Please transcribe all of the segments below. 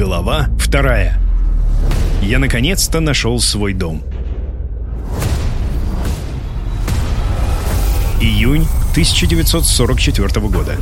Глава вторая. Я наконец-то нашел свой дом. Июнь 1944 года.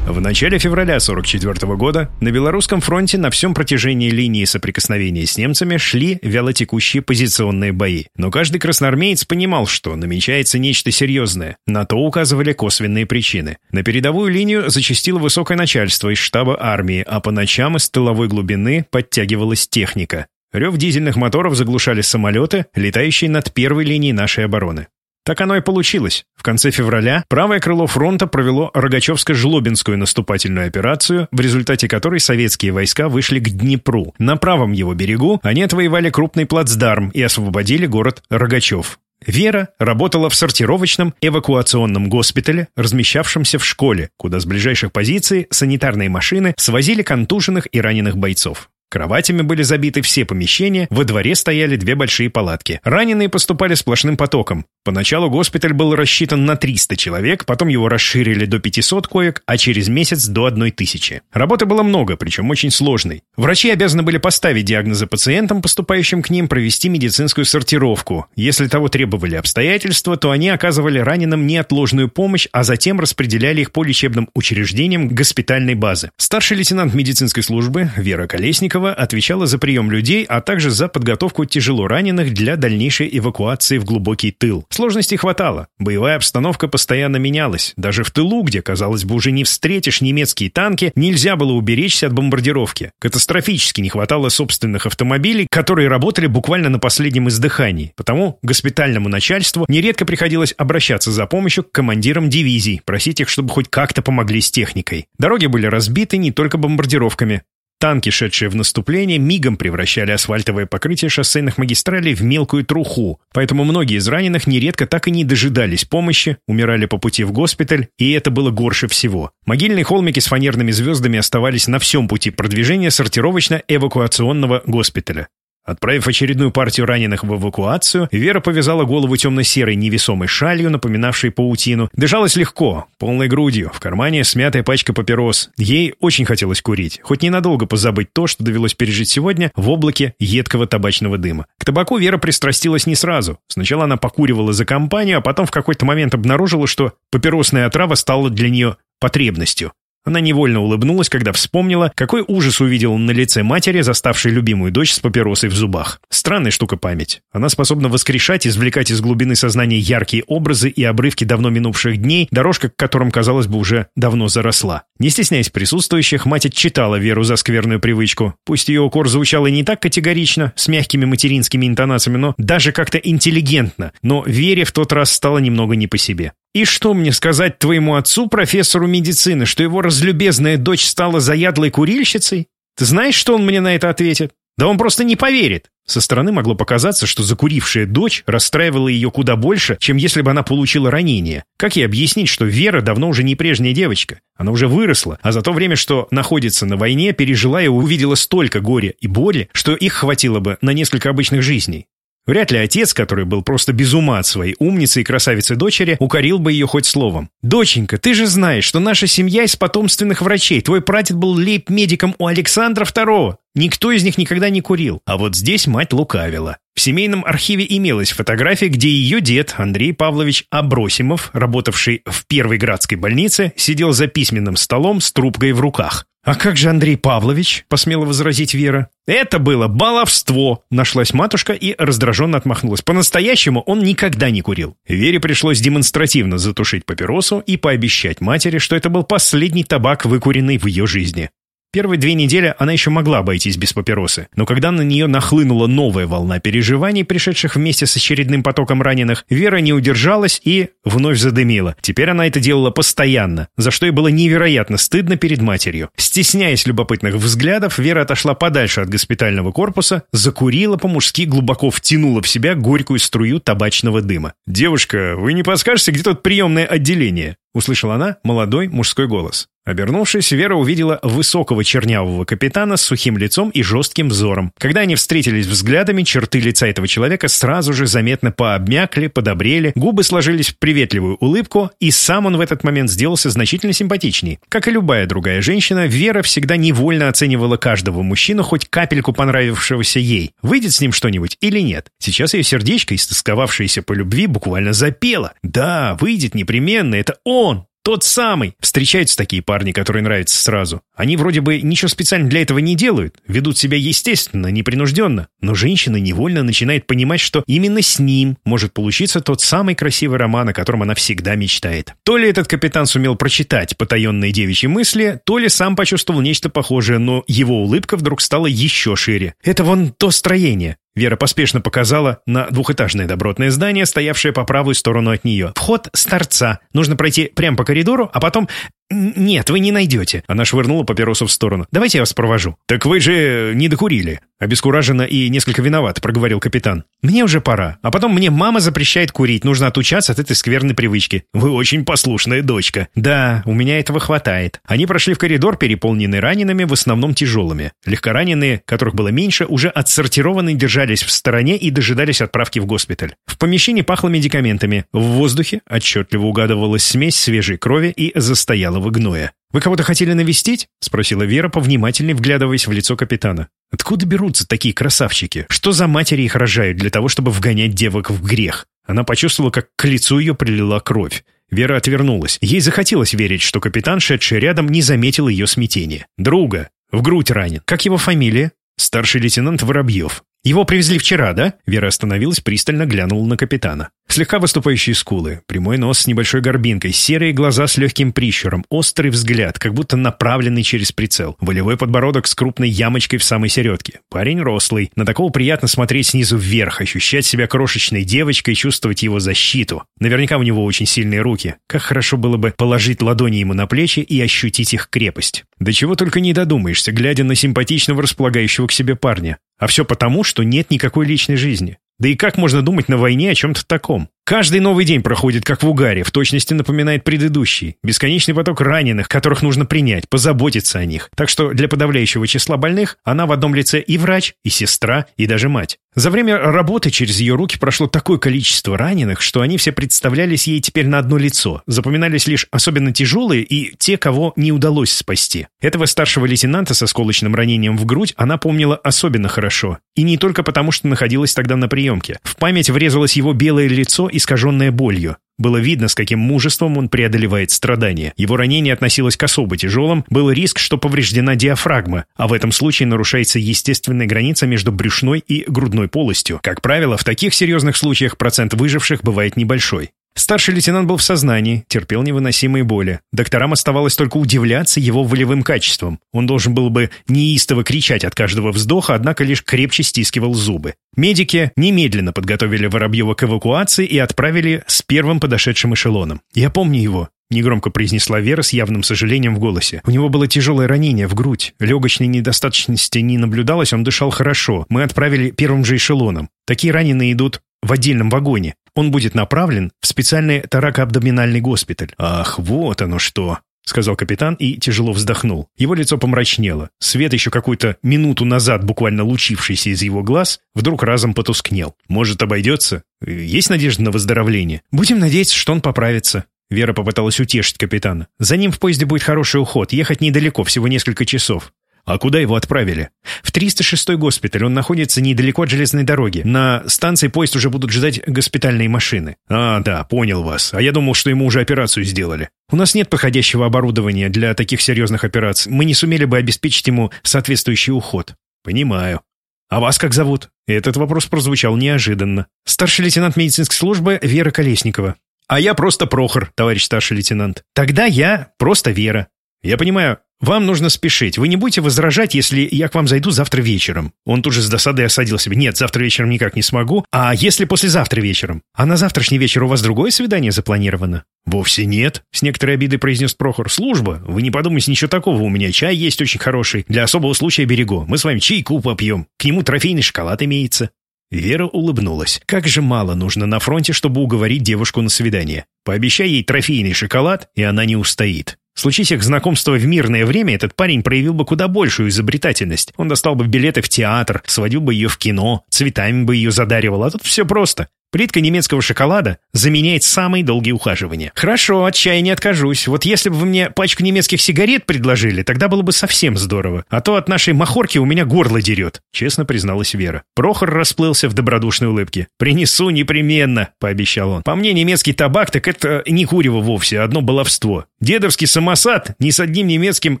В начале февраля 1944 года на Белорусском фронте на всем протяжении линии соприкосновения с немцами шли вялотекущие позиционные бои. Но каждый красноармеец понимал, что намечается нечто серьезное. На то указывали косвенные причины. На передовую линию зачастило высокое начальство из штаба армии, а по ночам из тыловой глубины подтягивалась техника. Рев дизельных моторов заглушали самолеты, летающие над первой линией нашей обороны. Так оно и получилось. В конце февраля правое крыло фронта провело Рогачевско-Жлобинскую наступательную операцию, в результате которой советские войска вышли к Днепру. На правом его берегу они отвоевали крупный плацдарм и освободили город Рогачев. Вера работала в сортировочном эвакуационном госпитале, размещавшемся в школе, куда с ближайших позиций санитарные машины свозили контуженных и раненых бойцов. Кроватями были забиты все помещения, во дворе стояли две большие палатки. Раненые поступали сплошным потоком. Поначалу госпиталь был рассчитан на 300 человек, потом его расширили до 500 коек, а через месяц до 1000. Работы было много, причем очень сложной. Врачи обязаны были поставить диагнозы пациентам, поступающим к ним, провести медицинскую сортировку. Если того требовали обстоятельства, то они оказывали раненым неотложную помощь, а затем распределяли их по лечебным учреждениям госпитальной базы. Старший лейтенант медицинской службы Вера Колесникова отвечала за прием людей, а также за подготовку тяжело раненых для дальнейшей эвакуации в глубокий тыл. Сложностей хватало. Боевая обстановка постоянно менялась. Даже в тылу, где, казалось бы, уже не встретишь немецкие танки, нельзя было уберечься от бомбардировки. Катастрофически не хватало собственных автомобилей, которые работали буквально на последнем издыхании. Потому госпитальному начальству нередко приходилось обращаться за помощью к командирам дивизий, просить их, чтобы хоть как-то помогли с техникой. Дороги были разбиты не только бомбардировками. Танки, шедшие в наступление, мигом превращали асфальтовое покрытие шоссейных магистралей в мелкую труху, поэтому многие из раненых нередко так и не дожидались помощи, умирали по пути в госпиталь, и это было горше всего. Могильные холмики с фанерными звездами оставались на всем пути продвижения сортировочно-эвакуационного госпиталя. Отправив очередную партию раненых в эвакуацию, Вера повязала голову темно-серой невесомой шалью, напоминавшей паутину. Дышалась легко, полной грудью, в кармане смятая пачка папирос. Ей очень хотелось курить, хоть ненадолго позабыть то, что довелось пережить сегодня в облаке едкого табачного дыма. К табаку Вера пристрастилась не сразу. Сначала она покуривала за компанию, а потом в какой-то момент обнаружила, что папиросная отрава стала для нее потребностью. Она невольно улыбнулась, когда вспомнила, какой ужас увидел на лице матери, заставшей любимую дочь с папиросой в зубах. Странная штука память. Она способна воскрешать, извлекать из глубины сознания яркие образы и обрывки давно минувших дней, дорожка к которым, казалось бы, уже давно заросла. Не стесняясь присутствующих, мать отчитала Веру за скверную привычку. Пусть ее укор звучал и не так категорично, с мягкими материнскими интонациями, но даже как-то интеллигентно. Но Вере в тот раз стало немного не по себе. И что мне сказать твоему отцу, профессору медицины, что его разлюбезная дочь стала заядлой курильщицей? Ты знаешь, что он мне на это ответит? Да он просто не поверит. Со стороны могло показаться, что закурившая дочь расстраивала ее куда больше, чем если бы она получила ранение. Как ей объяснить, что Вера давно уже не прежняя девочка? Она уже выросла, а за то время, что находится на войне, пережила и увидела столько горя и боли, что их хватило бы на несколько обычных жизней. Вряд ли отец, который был просто без ума от своей умницы и красавицы дочери, укорил бы ее хоть словом. «Доченька, ты же знаешь, что наша семья из потомственных врачей. Твой прадед был лейб-медиком у Александра II. Никто из них никогда не курил. А вот здесь мать лукавила. В семейном архиве имелась фотография, где ее дед, Андрей Павлович Абросимов, работавший в Первой Градской больнице, сидел за письменным столом с трубкой в руках. «А как же Андрей Павлович?» — посмела возразить Вера. «Это было баловство!» — нашлась матушка и раздраженно отмахнулась. «По-настоящему он никогда не курил». Вере пришлось демонстративно затушить папиросу и пообещать матери, что это был последний табак, выкуренный в ее жизни. Первые две недели она еще могла обойтись без папиросы, но когда на нее нахлынула новая волна переживаний, пришедших вместе с очередным потоком раненых, Вера не удержалась и вновь задымила. Теперь она это делала постоянно, за что ей было невероятно стыдно перед матерью. Стесняясь любопытных взглядов, Вера отошла подальше от госпитального корпуса, закурила по-мужски, глубоко втянула в себя горькую струю табачного дыма. «Девушка, вы не подскажете, где тут приемное отделение?» Услышала она молодой мужской голос. Обернувшись, Вера увидела высокого чернявого капитана с сухим лицом и жестким взором. Когда они встретились взглядами, черты лица этого человека сразу же заметно пообмякли, подобрели, губы сложились в приветливую улыбку, и сам он в этот момент сделался значительно симпатичней. Как и любая другая женщина, Вера всегда невольно оценивала каждого мужчину, хоть капельку понравившегося ей. Выйдет с ним что-нибудь или нет? Сейчас ее сердечко, истосковавшееся по любви, буквально запело. Да, выйдет непременно, это он, тот самый. Встречаются такие парни, которые нравятся сразу. Они вроде бы ничего специально для этого не делают, ведут себя естественно, непринужденно. Но женщина невольно начинает понимать, что именно с ним может получиться тот самый красивый роман, о котором она всегда мечтает. То ли этот капитан сумел прочитать потаенные девичьи мысли, то ли сам почувствовал нечто похожее, но его улыбка вдруг стала еще шире. Это вон то строение. Вера поспешно показала на двухэтажное добротное здание, стоявшее по правую сторону от нее. «Вход с торца. Нужно пройти прямо по коридору, а потом «Нет, вы не найдете». Она швырнула папиросу в сторону. «Давайте я вас провожу». «Так вы же не докурили». Обескураженно и несколько виноват, проговорил капитан. «Мне уже пора. А потом мне мама запрещает курить. Нужно отучаться от этой скверной привычки. Вы очень послушная дочка». «Да, у меня этого хватает». Они прошли в коридор, переполненный ранеными, в основном тяжелыми. Легкораненые, которых было меньше, уже отсортированы держались в стороне и дожидались отправки в госпиталь. В помещении пахло медикаментами. В воздухе отчетливо угадывалась смесь свежей крови и застояла белого гноя. «Вы кого-то хотели навестить?» — спросила Вера, повнимательнее вглядываясь в лицо капитана. «Откуда берутся такие красавчики? Что за матери их рожают для того, чтобы вгонять девок в грех?» Она почувствовала, как к лицу ее прилила кровь. Вера отвернулась. Ей захотелось верить, что капитан, шедший рядом, не заметил ее смятения. «Друга. В грудь ранен. Как его фамилия?» «Старший лейтенант Воробьев. «Его привезли вчера, да?» Вера остановилась, пристально глянула на капитана. Слегка выступающие скулы, прямой нос с небольшой горбинкой, серые глаза с легким прищуром, острый взгляд, как будто направленный через прицел, волевой подбородок с крупной ямочкой в самой середке. Парень рослый. На такого приятно смотреть снизу вверх, ощущать себя крошечной девочкой и чувствовать его защиту. Наверняка у него очень сильные руки. Как хорошо было бы положить ладони ему на плечи и ощутить их крепость. Да чего только не додумаешься, глядя на симпатичного располагающего к себе парня. А все потому, что нет никакой личной жизни. Да и как можно думать на войне о чем-то таком? Каждый новый день проходит как в угаре, в точности напоминает предыдущий. Бесконечный поток раненых, которых нужно принять, позаботиться о них. Так что для подавляющего числа больных она в одном лице и врач, и сестра, и даже мать. За время работы через ее руки прошло такое количество раненых, что они все представлялись ей теперь на одно лицо. Запоминались лишь особенно тяжелые и те, кого не удалось спасти. Этого старшего лейтенанта со сколочным ранением в грудь она помнила особенно хорошо. И не только потому, что находилась тогда на приемке. В память врезалось его белое лицо искаженное болью. Было видно, с каким мужеством он преодолевает страдания. Его ранение относилось к особо тяжелым, был риск, что повреждена диафрагма, а в этом случае нарушается естественная граница между брюшной и грудной полостью. Как правило, в таких серьезных случаях процент выживших бывает небольшой. Старший лейтенант был в сознании, терпел невыносимые боли. Докторам оставалось только удивляться его волевым качествам. Он должен был бы неистово кричать от каждого вздоха, однако лишь крепче стискивал зубы. Медики немедленно подготовили Воробьева к эвакуации и отправили с первым подошедшим эшелоном. «Я помню его», — негромко произнесла Вера с явным сожалением в голосе. «У него было тяжелое ранение в грудь. Легочной недостаточности не наблюдалось, он дышал хорошо. Мы отправили первым же эшелоном. Такие раненые идут в отдельном вагоне. Он будет направлен в специальный таракоабдоминальный госпиталь. Ах, вот оно что! — сказал капитан и тяжело вздохнул. Его лицо помрачнело. Свет, еще какую-то минуту назад буквально лучившийся из его глаз, вдруг разом потускнел. «Может, обойдется? Есть надежда на выздоровление?» «Будем надеяться, что он поправится». Вера попыталась утешить капитана. «За ним в поезде будет хороший уход. Ехать недалеко, всего несколько часов. А куда его отправили? В 306-й госпиталь. Он находится недалеко от железной дороги. На станции поезд уже будут ждать госпитальные машины. А, да, понял вас. А я думал, что ему уже операцию сделали. У нас нет подходящего оборудования для таких серьезных операций. Мы не сумели бы обеспечить ему соответствующий уход. Понимаю. А вас как зовут? Этот вопрос прозвучал неожиданно. Старший лейтенант медицинской службы Вера Колесникова. А я просто Прохор, товарищ старший лейтенант. Тогда я просто Вера. Я понимаю, вам нужно спешить. Вы не будете возражать, если я к вам зайду завтра вечером. Он тут же с досадой осадил себя. Нет, завтра вечером никак не смогу. А если послезавтра вечером? А на завтрашний вечер у вас другое свидание запланировано? Вовсе нет, с некоторой обидой произнес Прохор. Служба. Вы не подумайте, ничего такого. У меня чай есть очень хороший. Для особого случая берегу. Мы с вами чайку попьем. К нему трофейный шоколад имеется. Вера улыбнулась. Как же мало нужно на фронте, чтобы уговорить девушку на свидание. Пообещай ей трофейный шоколад, и она не устоит. Случись их знакомство в мирное время, этот парень проявил бы куда большую изобретательность. Он достал бы билеты в театр, сводил бы ее в кино, цветами бы ее задаривал, а тут все просто. Плитка немецкого шоколада заменяет самые долгие ухаживания. Хорошо, от чая не откажусь. Вот если бы вы мне пачку немецких сигарет предложили, тогда было бы совсем здорово. А то от нашей махорки у меня горло дерет, честно призналась Вера. Прохор расплылся в добродушной улыбке. «Принесу непременно», — пообещал он. «По мне, немецкий табак, так это не курево вовсе, одно баловство. Дедовский самосад ни с одним немецким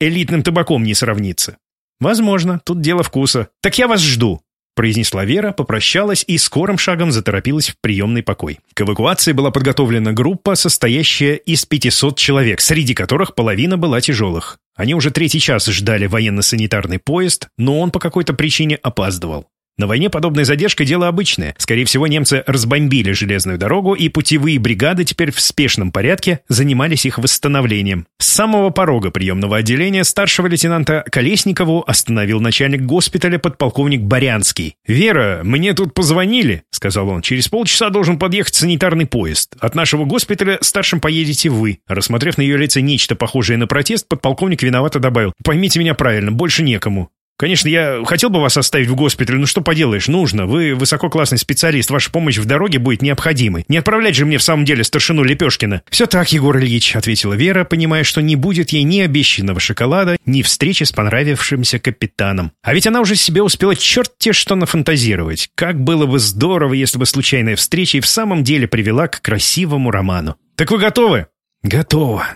элитным табаком не сравнится». «Возможно, тут дело вкуса. Так я вас жду», произнесла Вера, попрощалась и скорым шагом заторопилась в приемный покой. К эвакуации была подготовлена группа, состоящая из 500 человек, среди которых половина была тяжелых. Они уже третий час ждали военно-санитарный поезд, но он по какой-то причине опаздывал. На войне подобная задержка – дело обычное. Скорее всего, немцы разбомбили железную дорогу, и путевые бригады теперь в спешном порядке занимались их восстановлением. С самого порога приемного отделения старшего лейтенанта Колесникову остановил начальник госпиталя подполковник Барянский. «Вера, мне тут позвонили», – сказал он. «Через полчаса должен подъехать санитарный поезд. От нашего госпиталя старшим поедете вы». Рассмотрев на ее лице нечто похожее на протест, подполковник виновато добавил. «Поймите меня правильно, больше некому. Конечно, я хотел бы вас оставить в госпитале, но что поделаешь, нужно. Вы высококлассный специалист, ваша помощь в дороге будет необходимой. Не отправлять же мне в самом деле старшину Лепешкина. Все так, Егор Ильич, ответила Вера, понимая, что не будет ей ни обещанного шоколада, ни встречи с понравившимся капитаном. А ведь она уже себе успела черт те что нафантазировать. Как было бы здорово, если бы случайная встреча и в самом деле привела к красивому роману. «Так вы готовы?» «Готово»,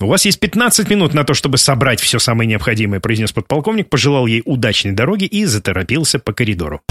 «У вас есть 15 минут на то, чтобы собрать все самое необходимое», произнес подполковник, пожелал ей удачной дороги и заторопился по коридору.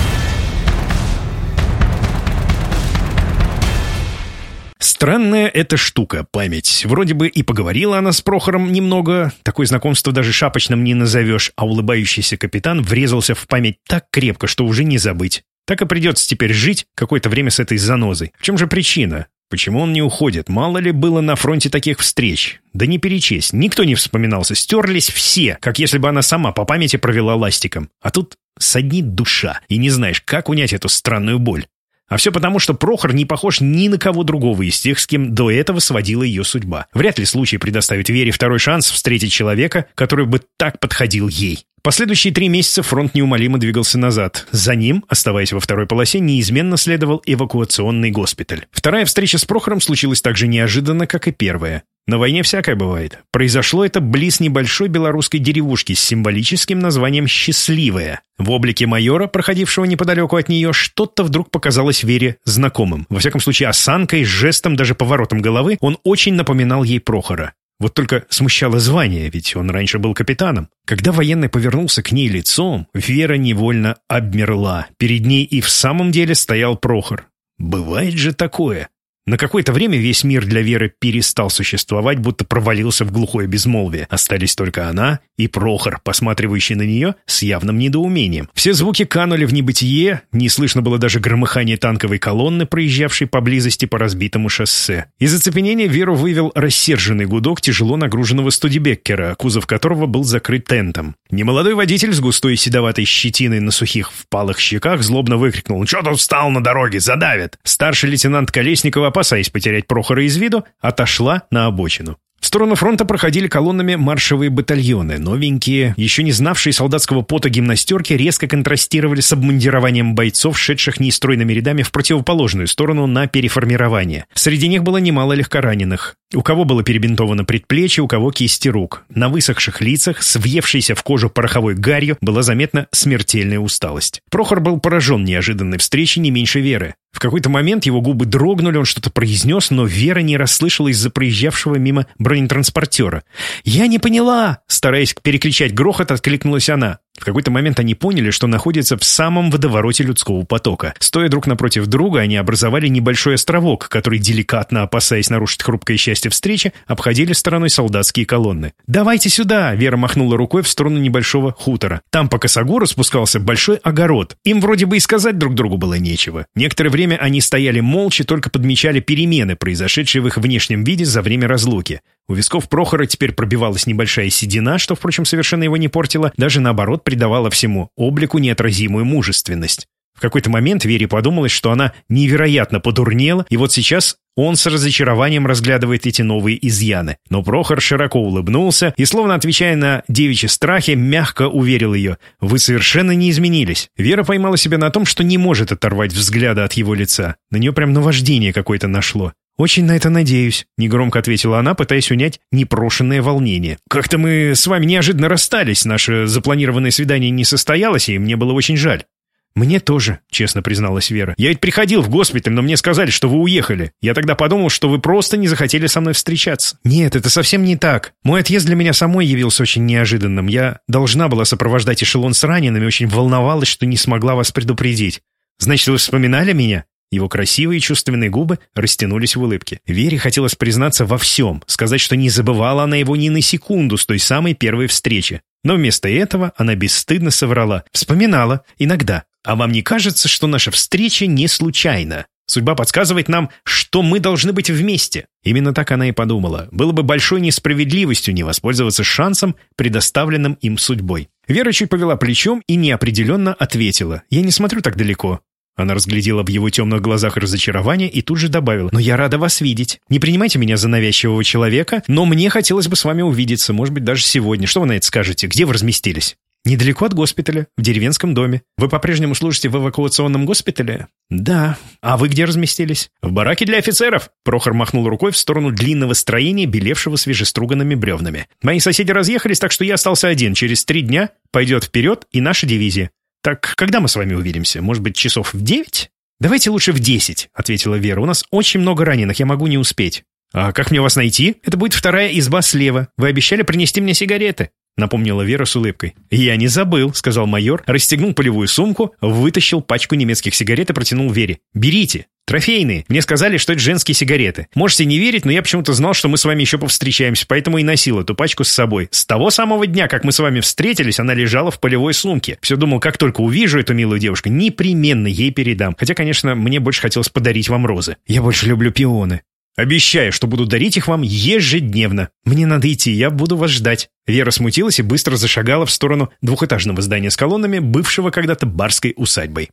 Странная эта штука, память. Вроде бы и поговорила она с Прохором немного, такое знакомство даже шапочным не назовешь, а улыбающийся капитан врезался в память так крепко, что уже не забыть. Так и придется теперь жить какое-то время с этой занозой. В чем же причина? Почему он не уходит? Мало ли было на фронте таких встреч? Да не перечесть. Никто не вспоминался. Стерлись все, как если бы она сама по памяти провела ластиком. А тут саднит душа, и не знаешь, как унять эту странную боль. А все потому, что Прохор не похож ни на кого другого из тех, с кем до этого сводила ее судьба. Вряд ли случай предоставит Вере второй шанс встретить человека, который бы так подходил ей. Последующие три месяца фронт неумолимо двигался назад. За ним, оставаясь во второй полосе, неизменно следовал эвакуационный госпиталь. Вторая встреча с Прохором случилась так же неожиданно, как и первая. На войне всякое бывает. Произошло это близ небольшой белорусской деревушки с символическим названием «Счастливая». В облике майора, проходившего неподалеку от нее, что-то вдруг показалось Вере знакомым. Во всяком случае, осанкой, жестом, даже поворотом головы он очень напоминал ей Прохора. Вот только смущало звание, ведь он раньше был капитаном. Когда военный повернулся к ней лицом, Вера невольно обмерла. Перед ней и в самом деле стоял Прохор. Бывает же такое. На какое-то время весь мир для Веры перестал существовать, будто провалился в глухое безмолвие. Остались только она и Прохор, посматривающий на нее с явным недоумением. Все звуки канули в небытие, не слышно было даже громыхания танковой колонны, проезжавшей поблизости по разбитому шоссе. Из оцепенения Веру вывел рассерженный гудок тяжело нагруженного студибеккера, кузов которого был закрыт тентом. Немолодой водитель с густой седоватой щетиной на сухих впалых щеках злобно выкрикнул «Чё тут встал на дороге? Задавит!» Старший лейтенант Колесникова опасаясь потерять Прохора из виду, отошла на обочину. В сторону фронта проходили колоннами маршевые батальоны. Новенькие, еще не знавшие солдатского пота гимнастерки, резко контрастировали с обмундированием бойцов, шедших неистройными рядами в противоположную сторону на переформирование. Среди них было немало легкораненых. У кого было перебинтовано предплечье, у кого кисти рук. На высохших лицах, свъевшейся в кожу пороховой гарью, была заметна смертельная усталость. Прохор был поражен неожиданной встречей не меньше Веры. В какой-то момент его губы дрогнули, он что-то произнес, но Вера не расслышала из-за проезжавшего мимо бронетранспортера. «Я не поняла!» Стараясь перекричать грохот, откликнулась она. В какой-то момент они поняли, что находятся в самом водовороте людского потока. Стоя друг напротив друга, они образовали небольшой островок, который, деликатно опасаясь нарушить хрупкое счастье встречи, обходили стороной солдатские колонны. «Давайте сюда!» — Вера махнула рукой в сторону небольшого хутора. Там по косогору спускался большой огород. Им вроде бы и сказать друг другу было нечего. Некоторое время они стояли молча, только подмечали перемены, произошедшие в их внешнем виде за время разлуки. У висков Прохора теперь пробивалась небольшая седина, что, впрочем, совершенно его не портило, даже наоборот придавало всему облику неотразимую мужественность. В какой-то момент Вере подумалось, что она невероятно подурнела, и вот сейчас он с разочарованием разглядывает эти новые изъяны. Но Прохор широко улыбнулся и, словно отвечая на девичьи страхи, мягко уверил ее. «Вы совершенно не изменились». Вера поймала себя на том, что не может оторвать взгляда от его лица. На нее прям наваждение какое-то нашло. «Очень на это надеюсь», — негромко ответила она, пытаясь унять непрошенное волнение. «Как-то мы с вами неожиданно расстались, наше запланированное свидание не состоялось, и мне было очень жаль». «Мне тоже», — честно призналась Вера. «Я ведь приходил в госпиталь, но мне сказали, что вы уехали. Я тогда подумал, что вы просто не захотели со мной встречаться». «Нет, это совсем не так. Мой отъезд для меня самой явился очень неожиданным. Я должна была сопровождать эшелон с ранеными, очень волновалась, что не смогла вас предупредить. Значит, вы вспоминали меня?» Его красивые чувственные губы растянулись в улыбке. Вере хотелось признаться во всем, сказать, что не забывала она его ни на секунду с той самой первой встречи. Но вместо этого она бесстыдно соврала. Вспоминала. Иногда. А вам не кажется, что наша встреча не случайна? Судьба подсказывает нам, что мы должны быть вместе. Именно так она и подумала. Было бы большой несправедливостью не воспользоваться шансом, предоставленным им судьбой. Вера чуть повела плечом и неопределенно ответила. «Я не смотрю так далеко. Она разглядела в его темных глазах разочарование и тут же добавила. «Но я рада вас видеть. Не принимайте меня за навязчивого человека, но мне хотелось бы с вами увидеться, может быть, даже сегодня. Что вы на это скажете? Где вы разместились?» «Недалеко от госпиталя, в деревенском доме. Вы по-прежнему служите в эвакуационном госпитале?» «Да. А вы где разместились?» «В бараке для офицеров!» Прохор махнул рукой в сторону длинного строения, белевшего свежеструганными бревнами. «Мои соседи разъехались, так что я остался один. Через три дня пойдет вперед и наша дивизия. Так когда мы с вами увидимся? Может быть, часов в девять?» «Давайте лучше в десять», — ответила Вера. «У нас очень много раненых, я могу не успеть». «А как мне вас найти?» «Это будет вторая изба слева. Вы обещали принести мне сигареты». — напомнила Вера с улыбкой. «Я не забыл», — сказал майор, расстегнул полевую сумку, вытащил пачку немецких сигарет и протянул Вере. «Берите. Трофейные. Мне сказали, что это женские сигареты. Можете не верить, но я почему-то знал, что мы с вами еще повстречаемся, поэтому и носил эту пачку с собой. С того самого дня, как мы с вами встретились, она лежала в полевой сумке. Все думал, как только увижу эту милую девушку, непременно ей передам. Хотя, конечно, мне больше хотелось подарить вам розы. Я больше люблю пионы. Обещаю, что буду дарить их вам ежедневно. Мне надо идти, я буду вас ждать». Вера смутилась и быстро зашагала в сторону двухэтажного здания с колоннами, бывшего когда-то барской усадьбой.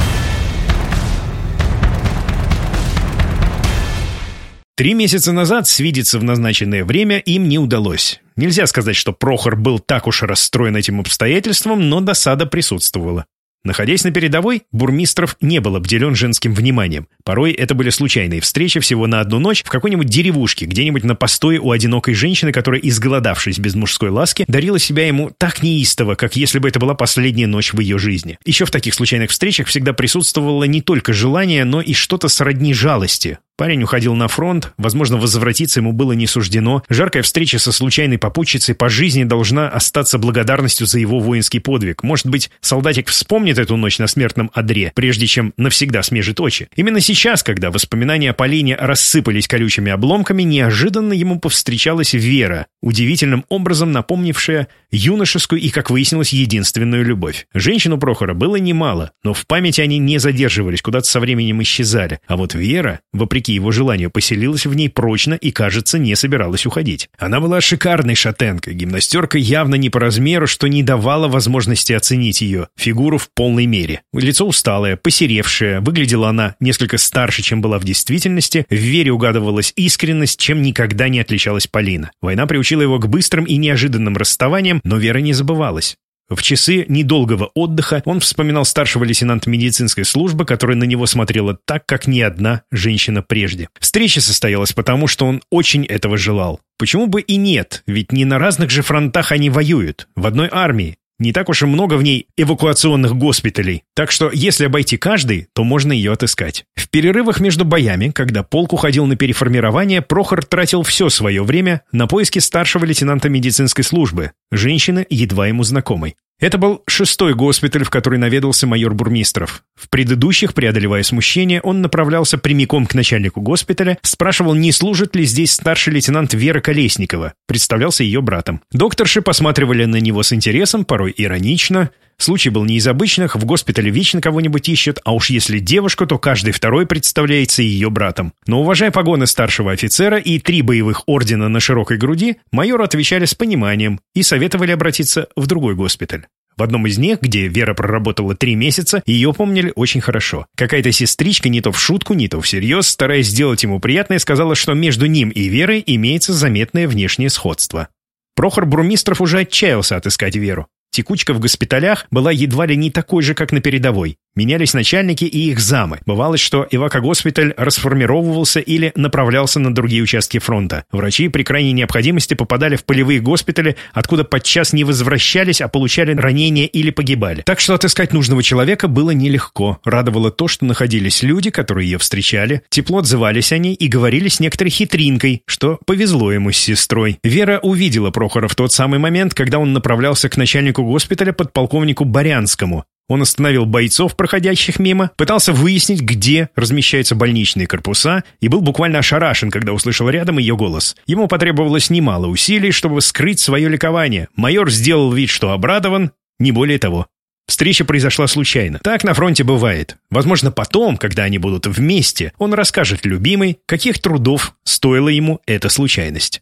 Три месяца назад свидеться в назначенное время им не удалось. Нельзя сказать, что Прохор был так уж расстроен этим обстоятельством, но досада присутствовала. Находясь на передовой, Бурмистров не был обделен женским вниманием. Порой это были случайные встречи всего на одну ночь в какой-нибудь деревушке, где-нибудь на постое у одинокой женщины, которая, изголодавшись без мужской ласки, дарила себя ему так неистово, как если бы это была последняя ночь в ее жизни. Еще в таких случайных встречах всегда присутствовало не только желание, но и что-то сродни жалости. Парень уходил на фронт, возможно, возвратиться ему было не суждено. Жаркая встреча со случайной попутчицей по жизни должна остаться благодарностью за его воинский подвиг. Может быть, солдатик вспомнит эту ночь на смертном одре, прежде чем навсегда смежит очи. Именно сейчас, когда воспоминания о Полине рассыпались колючими обломками, неожиданно ему повстречалась Вера, удивительным образом напомнившая юношескую и, как выяснилось, единственную любовь. Женщину Прохора было немало, но в памяти они не задерживались, куда-то со временем исчезали. А вот Вера, вопреки его желанию, поселилась в ней прочно и, кажется, не собиралась уходить. Она была шикарной шатенкой, гимнастеркой явно не по размеру, что не давало возможности оценить ее фигуру в полной мере. Лицо усталое, посеревшее, выглядела она несколько старше, чем была в действительности, в вере угадывалась искренность, чем никогда не отличалась Полина. Война приучила его к быстрым и неожиданным расставаниям, но Вера не забывалась. В часы недолгого отдыха он вспоминал старшего лейтенанта медицинской службы, которая на него смотрела так, как ни одна женщина прежде. Встреча состоялась потому, что он очень этого желал. Почему бы и нет, ведь не на разных же фронтах они воюют, в одной армии. Не так уж и много в ней эвакуационных госпиталей, так что если обойти каждый, то можно ее отыскать. В перерывах между боями, когда полк уходил на переформирование, Прохор тратил все свое время на поиски старшего лейтенанта медицинской службы, женщины, едва ему знакомой. Это был шестой госпиталь, в который наведался майор Бурмистров. В предыдущих, преодолевая смущение, он направлялся прямиком к начальнику госпиталя, спрашивал, не служит ли здесь старший лейтенант Вера Колесникова, представлялся ее братом. Докторши посматривали на него с интересом, порой иронично. Случай был не из обычных, в госпитале вечно кого-нибудь ищут, а уж если девушка, то каждый второй представляется ее братом. Но уважая погоны старшего офицера и три боевых ордена на широкой груди, майору отвечали с пониманием и советовали обратиться в другой госпиталь. В одном из них, где Вера проработала три месяца, ее помнили очень хорошо. Какая-то сестричка не то в шутку, не то всерьез, стараясь сделать ему приятное, сказала, что между ним и Верой имеется заметное внешнее сходство. Прохор Брумистров уже отчаялся отыскать Веру. Текучка в госпиталях была едва ли не такой же, как на передовой. Менялись начальники и их замы. Бывало, что Ивако-госпиталь расформировывался или направлялся на другие участки фронта. Врачи при крайней необходимости попадали в полевые госпитали, откуда подчас не возвращались, а получали ранения или погибали. Так что отыскать нужного человека было нелегко. Радовало то, что находились люди, которые ее встречали, тепло отзывались о ней и говорили с некоторой хитринкой, что повезло ему с сестрой. Вера увидела Прохора в тот самый момент, когда он направлялся к начальнику госпиталя подполковнику Барянскому. Он остановил бойцов, проходящих мимо, пытался выяснить, где размещаются больничные корпуса, и был буквально ошарашен, когда услышал рядом ее голос. Ему потребовалось немало усилий, чтобы скрыть свое ликование. Майор сделал вид, что обрадован, не более того. Встреча произошла случайно. Так на фронте бывает. Возможно, потом, когда они будут вместе, он расскажет любимой, каких трудов стоила ему эта случайность.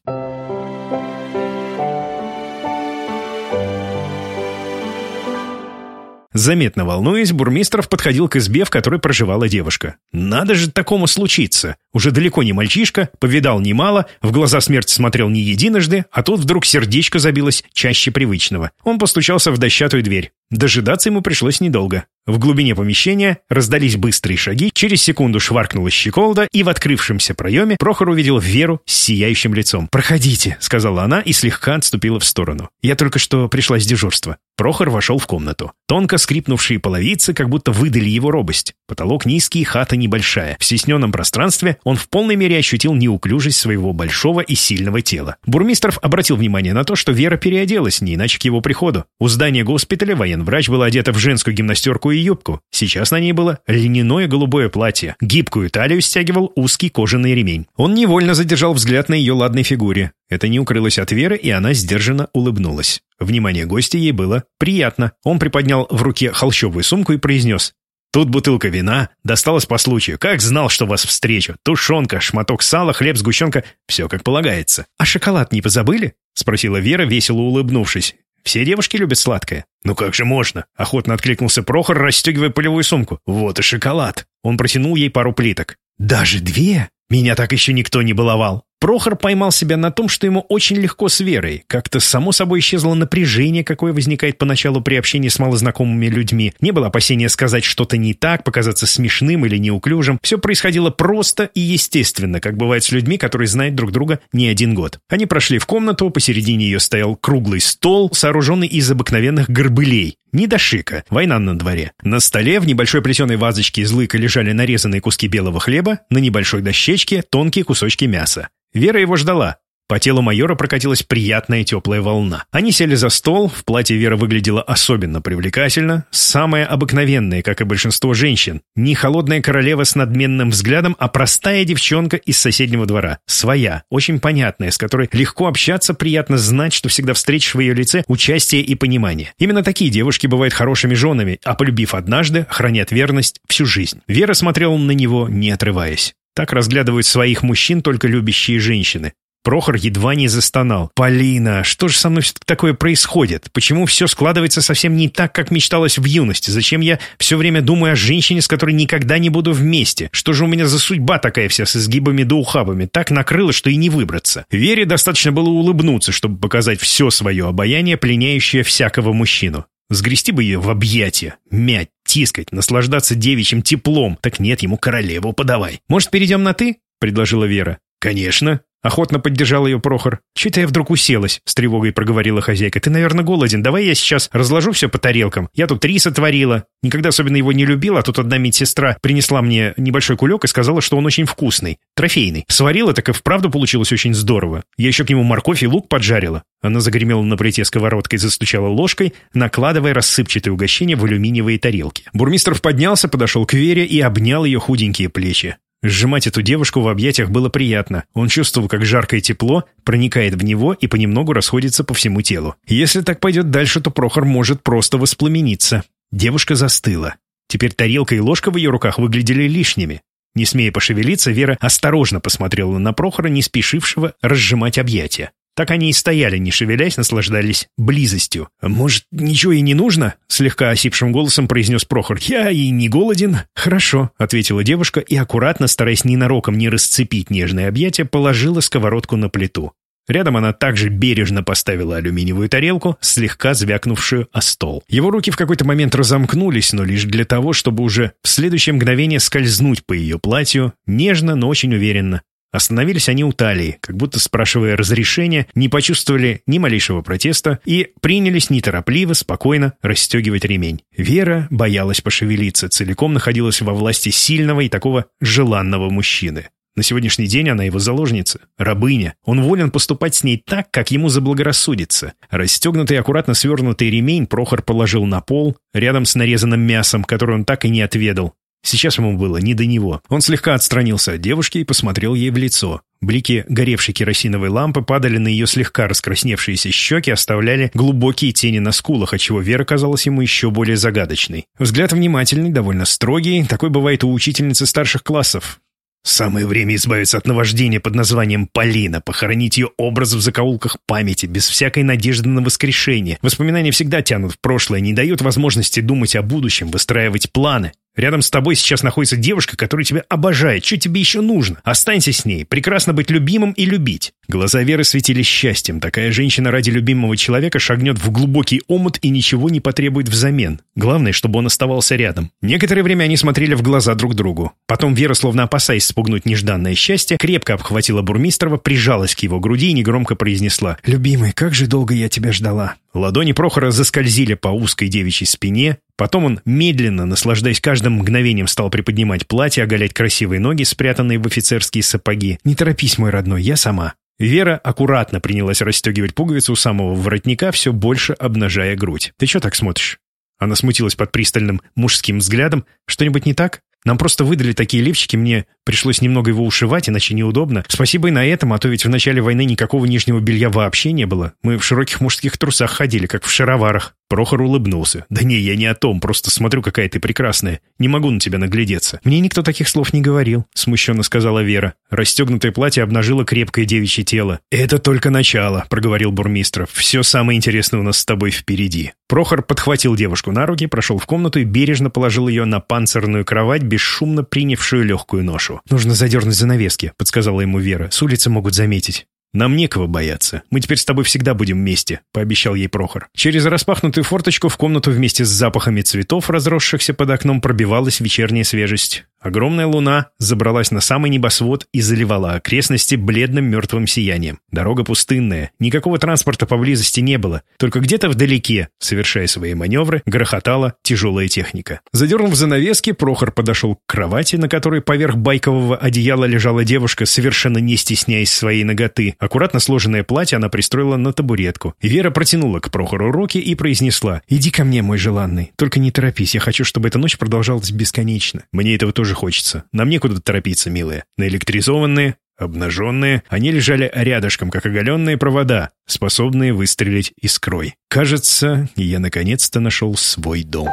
Заметно волнуясь, Бурмистров подходил к избе, в которой проживала девушка. «Надо же такому случиться! Уже далеко не мальчишка, повидал немало, в глаза смерти смотрел не единожды, а тут вдруг сердечко забилось чаще привычного. Он постучался в дощатую дверь. Дожидаться ему пришлось недолго. В глубине помещения раздались быстрые шаги, через секунду шваркнула щеколда, и в открывшемся проеме Прохор увидел Веру с сияющим лицом. «Проходите», — сказала она и слегка отступила в сторону. «Я только что пришла с дежурства». Прохор вошел в комнату. Тонко скрипнувшие половицы как будто выдали его робость. Потолок низкий, хата небольшая. В стесненном пространстве он в полной мере ощутил неуклюжесть своего большого и сильного тела. Бурмистров обратил внимание на то, что Вера переоделась, не иначе к его приходу. У здания госпиталя военврач была одета в женскую гимнастерку и юбку. Сейчас на ней было льняное голубое платье. Гибкую талию стягивал узкий кожаный ремень. Он невольно задержал взгляд на ее ладной фигуре. Это не укрылось от Веры, и она сдержанно улыбнулась. Внимание гостя ей было приятно. Он приподнял в руке холщовую сумку и произнес Тут бутылка вина, досталась по случаю. Как знал, что вас встречу. Тушенка, шматок сала, хлеб, сгущенка. Все как полагается. А шоколад не позабыли? Спросила Вера, весело улыбнувшись. Все девушки любят сладкое. Ну как же можно? Охотно откликнулся Прохор, расстегивая полевую сумку. Вот и шоколад. Он протянул ей пару плиток. Даже две? Меня так еще никто не баловал. Прохор поймал себя на том, что ему очень легко с Верой. Как-то само собой исчезло напряжение, какое возникает поначалу при общении с малознакомыми людьми. Не было опасения сказать что-то не так, показаться смешным или неуклюжим. Все происходило просто и естественно, как бывает с людьми, которые знают друг друга не один год. Они прошли в комнату, посередине ее стоял круглый стол, сооруженный из обыкновенных горбылей. Не до шика. Война на дворе. На столе в небольшой плетеной вазочке из лыка лежали нарезанные куски белого хлеба, на небольшой дощечке тонкие кусочки мяса. Вера его ждала. По телу майора прокатилась приятная теплая волна. Они сели за стол, в платье Вера выглядела особенно привлекательно, самая обыкновенная, как и большинство женщин. Не холодная королева с надменным взглядом, а простая девчонка из соседнего двора. Своя, очень понятная, с которой легко общаться, приятно знать, что всегда встретишь в ее лице участие и понимание. Именно такие девушки бывают хорошими женами, а полюбив однажды, хранят верность всю жизнь. Вера смотрела на него, не отрываясь. Так разглядывают своих мужчин только любящие женщины. Прохор едва не застонал. «Полина, что же со мной все такое происходит? Почему все складывается совсем не так, как мечталось в юности? Зачем я все время думаю о женщине, с которой никогда не буду вместе? Что же у меня за судьба такая вся с изгибами да ухабами? Так накрыло, что и не выбраться». Вере достаточно было улыбнуться, чтобы показать все свое обаяние, пленяющее всякого мужчину. Сгрести бы ее в объятия, мять, тискать, наслаждаться девичьим теплом. Так нет, ему королеву подавай. Может, перейдем на «ты»?» — предложила Вера. «Конечно», Охотно поддержал ее Прохор. «Чё-то я вдруг уселась», — с тревогой проговорила хозяйка. «Ты, наверное, голоден. Давай я сейчас разложу все по тарелкам. Я тут рис отварила. Никогда особенно его не любила, а тут одна медсестра принесла мне небольшой кулек и сказала, что он очень вкусный. Трофейный. Сварила, так и вправду получилось очень здорово. Я еще к нему морковь и лук поджарила». Она загремела на плите сковородкой, застучала ложкой, накладывая рассыпчатые угощения в алюминиевые тарелки. Бурмистров поднялся, подошел к Вере и обнял ее худенькие плечи. Сжимать эту девушку в объятиях было приятно. Он чувствовал, как жаркое тепло проникает в него и понемногу расходится по всему телу. Если так пойдет дальше, то Прохор может просто воспламениться. Девушка застыла. Теперь тарелка и ложка в ее руках выглядели лишними. Не смея пошевелиться, Вера осторожно посмотрела на Прохора, не спешившего разжимать объятия. Так они и стояли, не шевелясь, наслаждались близостью. «Может, ничего и не нужно?» — слегка осипшим голосом произнес Прохор. «Я и не голоден». «Хорошо», — ответила девушка и, аккуратно, стараясь ненароком не расцепить нежное объятие, положила сковородку на плиту. Рядом она также бережно поставила алюминиевую тарелку, слегка звякнувшую о стол. Его руки в какой-то момент разомкнулись, но лишь для того, чтобы уже в следующее мгновение скользнуть по ее платью, нежно, но очень уверенно. Остановились они у талии, как будто спрашивая разрешения, не почувствовали ни малейшего протеста и принялись неторопливо, спокойно расстегивать ремень. Вера боялась пошевелиться, целиком находилась во власти сильного и такого желанного мужчины. На сегодняшний день она его заложница, рабыня. Он волен поступать с ней так, как ему заблагорассудится. Расстегнутый аккуратно свернутый ремень Прохор положил на пол, рядом с нарезанным мясом, которое он так и не отведал. Сейчас ему было не до него. Он слегка отстранился от девушки и посмотрел ей в лицо. Блики горевшей керосиновой лампы падали на ее слегка раскрасневшиеся щеки, оставляли глубокие тени на скулах, отчего Вера казалась ему еще более загадочной. Взгляд внимательный, довольно строгий, такой бывает у учительницы старших классов. Самое время избавиться от наваждения под названием Полина, похоронить ее образ в закоулках памяти, без всякой надежды на воскрешение. Воспоминания всегда тянут в прошлое, не дают возможности думать о будущем, выстраивать планы. Рядом с тобой сейчас находится девушка, которая тебя обожает. Что тебе еще нужно? Останься с ней. Прекрасно быть любимым и любить. Глаза Веры светились счастьем. Такая женщина ради любимого человека шагнет в глубокий омут и ничего не потребует взамен. Главное, чтобы он оставался рядом. Некоторое время они смотрели в глаза друг другу. Потом Вера, словно опасаясь спугнуть нежданное счастье, крепко обхватила Бурмистрова, прижалась к его груди и негромко произнесла «Любимый, как же долго я тебя ждала». Ладони Прохора заскользили по узкой девичьей спине, Потом он, медленно, наслаждаясь каждым мгновением, стал приподнимать платье, оголять красивые ноги, спрятанные в офицерские сапоги. «Не торопись, мой родной, я сама». Вера аккуратно принялась расстегивать пуговицу у самого воротника, все больше обнажая грудь. «Ты что так смотришь?» Она смутилась под пристальным мужским взглядом. «Что-нибудь не так?» Нам просто выдали такие лифчики, мне пришлось немного его ушивать, иначе неудобно. Спасибо и на этом, а то ведь в начале войны никакого нижнего белья вообще не было. Мы в широких мужских трусах ходили, как в шароварах. Прохор улыбнулся. «Да не, я не о том, просто смотрю, какая ты прекрасная. Не могу на тебя наглядеться». «Мне никто таких слов не говорил», — смущенно сказала Вера. Расстегнутое платье обнажило крепкое девичье тело. «Это только начало», — проговорил Бурмистров. «Все самое интересное у нас с тобой впереди». Прохор подхватил девушку на руки, прошел в комнату и бережно положил ее на панцирную кровать, бесшумно принявшую легкую ношу. «Нужно задернуть занавески», — подсказала ему Вера. «С улицы могут заметить». «Нам некого бояться. Мы теперь с тобой всегда будем вместе», — пообещал ей Прохор. Через распахнутую форточку в комнату вместе с запахами цветов, разросшихся под окном, пробивалась вечерняя свежесть. Огромная луна забралась на самый небосвод и заливала окрестности бледным мертвым сиянием. Дорога пустынная, никакого транспорта поблизости не было, только где-то вдалеке, совершая свои маневры, грохотала тяжелая техника. Задернув занавески, Прохор подошел к кровати, на которой поверх байкового одеяла лежала девушка, совершенно не стесняясь своей ноготы. Аккуратно сложенное платье она пристроила на табуретку. Вера протянула к Прохору руки и произнесла «Иди ко мне, мой желанный, только не торопись, я хочу, чтобы эта ночь продолжалась бесконечно. Мне этого тоже тоже хочется. Нам некуда торопиться, милые. Наэлектризованные, обнаженные, они лежали рядышком, как оголенные провода, способные выстрелить искрой. Кажется, я наконец-то нашел свой дом».